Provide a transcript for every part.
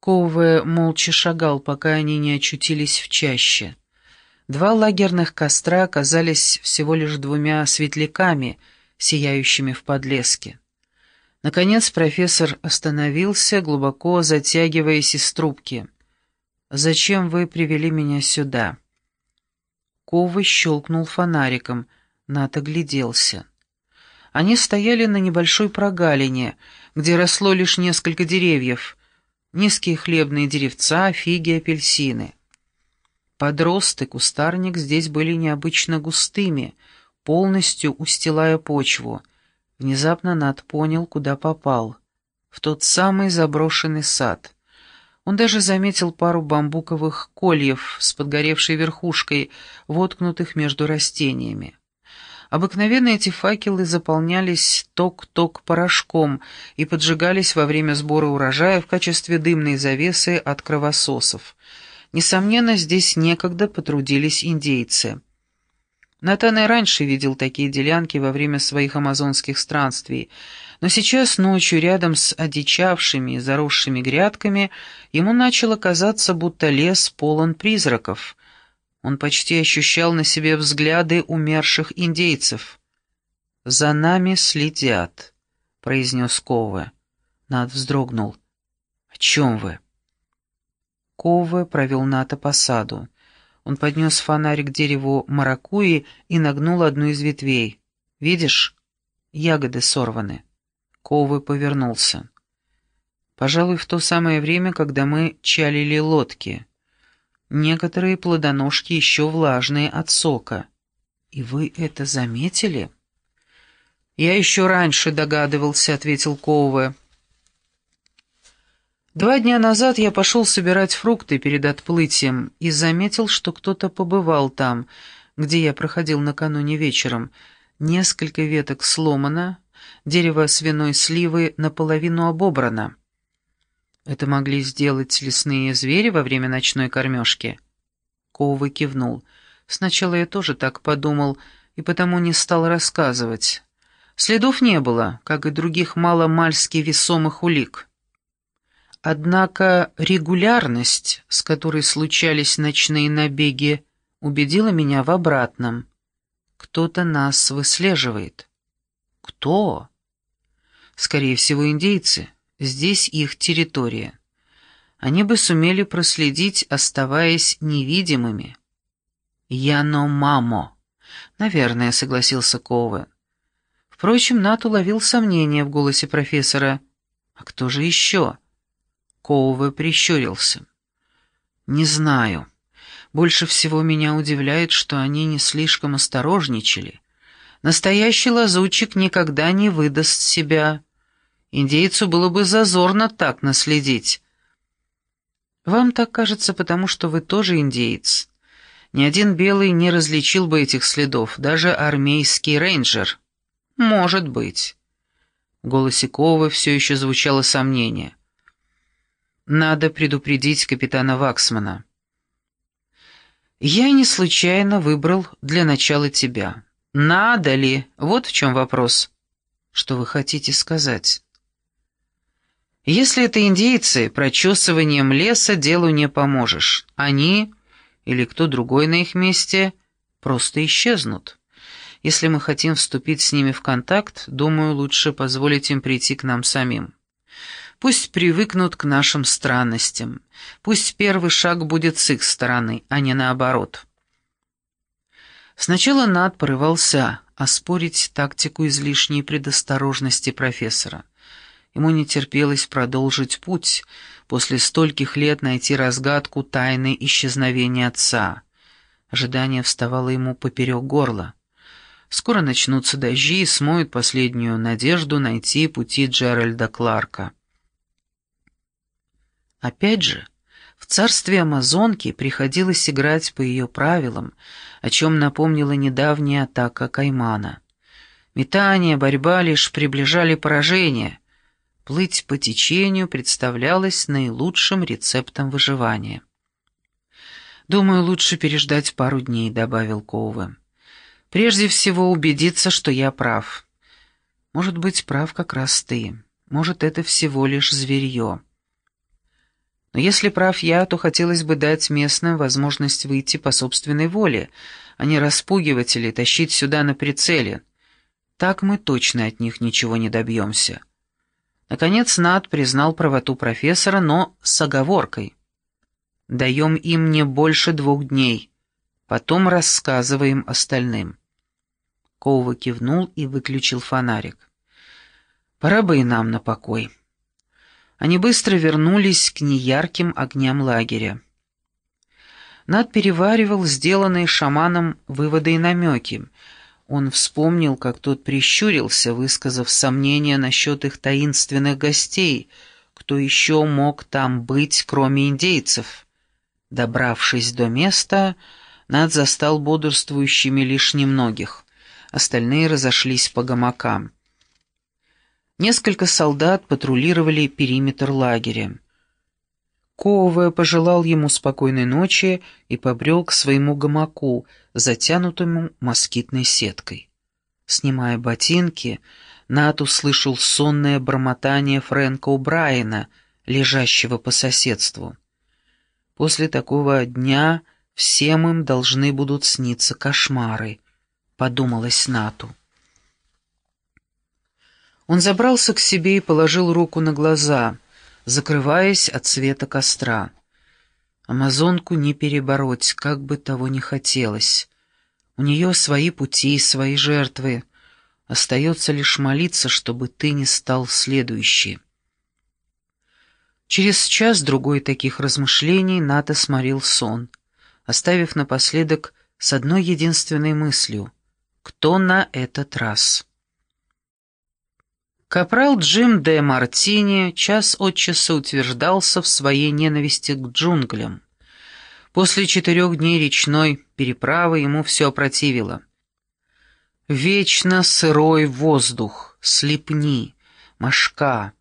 Коуве молча шагал, пока они не очутились в чаще. Два лагерных костра оказались всего лишь двумя светляками, сияющими в подлеске. Наконец профессор остановился, глубоко затягиваясь из трубки. «Зачем вы привели меня сюда?» Ковы щелкнул фонариком, Нат огляделся. Они стояли на небольшой прогалине, где росло лишь несколько деревьев, низкие хлебные деревца, фиги, апельсины. Подросты, кустарник здесь были необычно густыми, полностью устилая почву. Внезапно Над понял, куда попал. В тот самый заброшенный сад. Он даже заметил пару бамбуковых кольев с подгоревшей верхушкой, воткнутых между растениями. Обыкновенно эти факелы заполнялись ток-ток порошком и поджигались во время сбора урожая в качестве дымной завесы от кровососов. Несомненно, здесь некогда потрудились индейцы. Натан и раньше видел такие делянки во время своих амазонских странствий, но сейчас ночью рядом с одичавшими и заросшими грядками ему начало казаться, будто лес полон призраков, он почти ощущал на себе взгляды умерших индейцев. «За нами следят», — произнес Кове. Над вздрогнул. «О чем вы?» Кове провел Ната по саду. Он поднес фонарик к дереву маракуи и нагнул одну из ветвей. «Видишь? Ягоды сорваны». Ковы повернулся. «Пожалуй, в то самое время, когда мы чалили лодки». Некоторые плодоножки еще влажные от сока. И вы это заметили? Я еще раньше догадывался, ответил Коуве. Два дня назад я пошел собирать фрукты перед отплытием и заметил, что кто-то побывал там, где я проходил накануне вечером. Несколько веток сломано, дерево свиной сливы наполовину обобрано. Это могли сделать лесные звери во время ночной кормежки? Коува кивнул. Сначала я тоже так подумал, и потому не стал рассказывать. Следов не было, как и других мало-мальски весомых улик. Однако регулярность, с которой случались ночные набеги, убедила меня в обратном. Кто-то нас выслеживает. Кто? Скорее всего, индейцы. Здесь их территория. Они бы сумели проследить, оставаясь невидимыми. «Яно мамо», — наверное, согласился Ковен. Впрочем, Нат уловил сомнение в голосе профессора. «А кто же еще?» Коуве прищурился. «Не знаю. Больше всего меня удивляет, что они не слишком осторожничали. Настоящий лазутчик никогда не выдаст себя». Индейцу было бы зазорно так наследить. Вам так кажется, потому что вы тоже индеец. Ни один белый не различил бы этих следов, даже армейский рейнджер. Может быть. В голосе Ковы все еще звучало сомнение. Надо предупредить капитана Ваксмана. Я не случайно выбрал для начала тебя. Надо ли? Вот в чем вопрос. Что вы хотите сказать? Если это индейцы, прочесыванием леса делу не поможешь. Они, или кто другой на их месте, просто исчезнут. Если мы хотим вступить с ними в контакт, думаю, лучше позволить им прийти к нам самим. Пусть привыкнут к нашим странностям. Пусть первый шаг будет с их стороны, а не наоборот. Сначала Над порывался оспорить тактику излишней предосторожности профессора. Ему не терпелось продолжить путь, после стольких лет найти разгадку тайны исчезновения отца. Ожидание вставало ему поперек горла. Скоро начнутся дожди и смоют последнюю надежду найти пути Джеральда Кларка. Опять же, в царстве Амазонки приходилось играть по ее правилам, о чем напомнила недавняя атака Каймана. Метание, борьба лишь приближали поражение, Плыть по течению представлялось наилучшим рецептом выживания. «Думаю, лучше переждать пару дней», — добавил Коуве. «Прежде всего убедиться, что я прав. Может быть, прав как раз ты. Может, это всего лишь зверье». Но если прав я, то хотелось бы дать местным возможность выйти по собственной воле, а не распугивать или тащить сюда на прицеле. Так мы точно от них ничего не добьемся. Наконец Над признал правоту профессора, но с оговоркой. Даем им не больше двух дней, потом рассказываем остальным. Коува кивнул и выключил фонарик. Пора бы и нам на покой. Они быстро вернулись к неярким огням лагеря. Над переваривал сделанные шаманом выводы и намеки. Он вспомнил, как тот прищурился, высказав сомнения насчет их таинственных гостей, кто еще мог там быть, кроме индейцев. Добравшись до места, Над застал бодрствующими лишь немногих. Остальные разошлись по гамакам. Несколько солдат патрулировали периметр лагеря. Ковая пожелал ему спокойной ночи и побрел к своему гамаку, затянутому москитной сеткой. Снимая ботинки, Нат услышал сонное бормотание Фрэнка Убрайена, лежащего по соседству. После такого дня всем им должны будут сниться кошмары, подумалось Нату. Он забрался к себе и положил руку на глаза, закрываясь от света костра. Амазонку не перебороть, как бы того ни хотелось. У нее свои пути, свои жертвы. Остается лишь молиться, чтобы ты не стал следующий. Через час-другой таких размышлений Ната сморил сон, оставив напоследок с одной единственной мыслью — кто на этот раз? Капрал Джим де Мартини час от часа утверждался в своей ненависти к джунглям. После четырех дней речной переправы ему все опротивило. Вечно сырой воздух, слепни, мошка,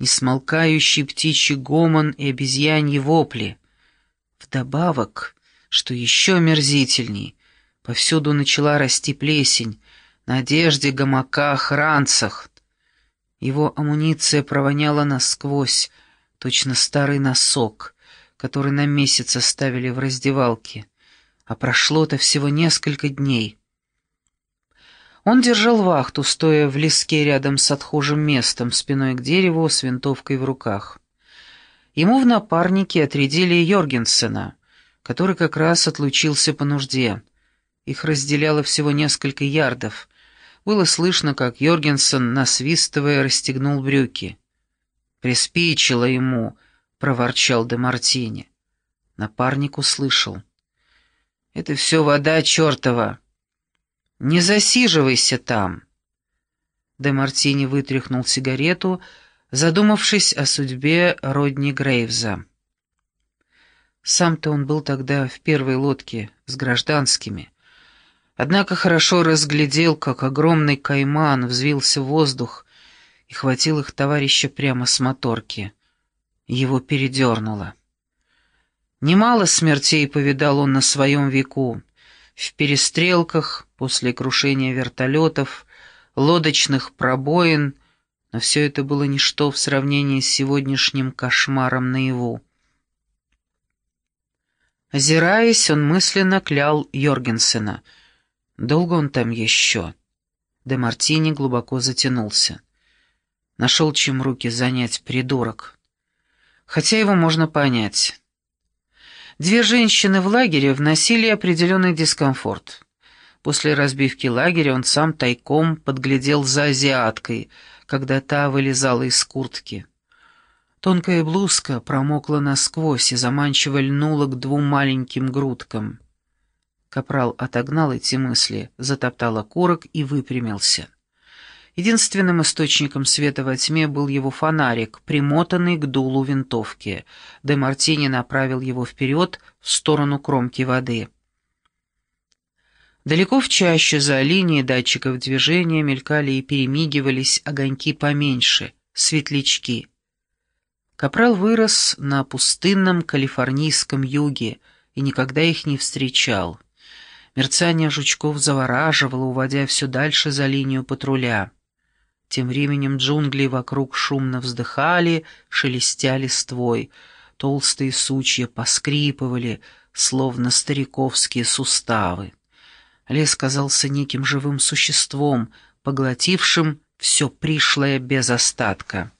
несмолкающий птичий гомон и обезьяньи вопли. Вдобавок, что еще мерзительней, повсюду начала расти плесень, на одежде, гамаках, ранцах — его амуниция провоняла насквозь, точно старый носок, который на месяц оставили в раздевалке. А прошло-то всего несколько дней. Он держал вахту, стоя в леске рядом с отхожим местом, спиной к дереву, с винтовкой в руках. Ему в напарнике отрядили Йоргенсена, который как раз отлучился по нужде. Их разделяло всего несколько ярдов, было слышно, как Йоргенсен, насвистывая, расстегнул брюки. «Приспичило ему», — проворчал де Мартини. Напарник услышал. «Это все вода чертова. Не засиживайся там». Де Мартини вытряхнул сигарету, задумавшись о судьбе Родни Грейвза. Сам-то он был тогда в первой лодке с гражданскими. Однако хорошо разглядел, как огромный кайман взвился в воздух и хватил их товарища прямо с моторки. Его передернуло. Немало смертей повидал он на своем веку. В перестрелках, после крушения вертолетов, лодочных пробоин, но все это было ничто в сравнении с сегодняшним кошмаром наяву. Озираясь, он мысленно клял Йоргенсена — Долго он там еще?» Де Мартини глубоко затянулся. Нашел чем руки занять, придурок. Хотя его можно понять. Две женщины в лагере вносили определенный дискомфорт. После разбивки лагеря он сам тайком подглядел за азиаткой, когда та вылезала из куртки. Тонкая блузка промокла насквозь и заманчиво льнула к двум маленьким грудкам. Капрал отогнал эти мысли, затоптал окурок и выпрямился. Единственным источником света во тьме был его фонарик, примотанный к дулу винтовки. Де Мартини направил его вперед, в сторону кромки воды. Далеко в чаще за линией датчиков движения мелькали и перемигивались огоньки поменьше, светлячки. Капрал вырос на пустынном калифорнийском юге и никогда их не встречал. Мерцание жучков завораживало, уводя все дальше за линию патруля. Тем временем джунгли вокруг шумно вздыхали, шелестя листвой. Толстые сучья поскрипывали, словно стариковские суставы. Лес казался неким живым существом, поглотившим все пришлое без остатка.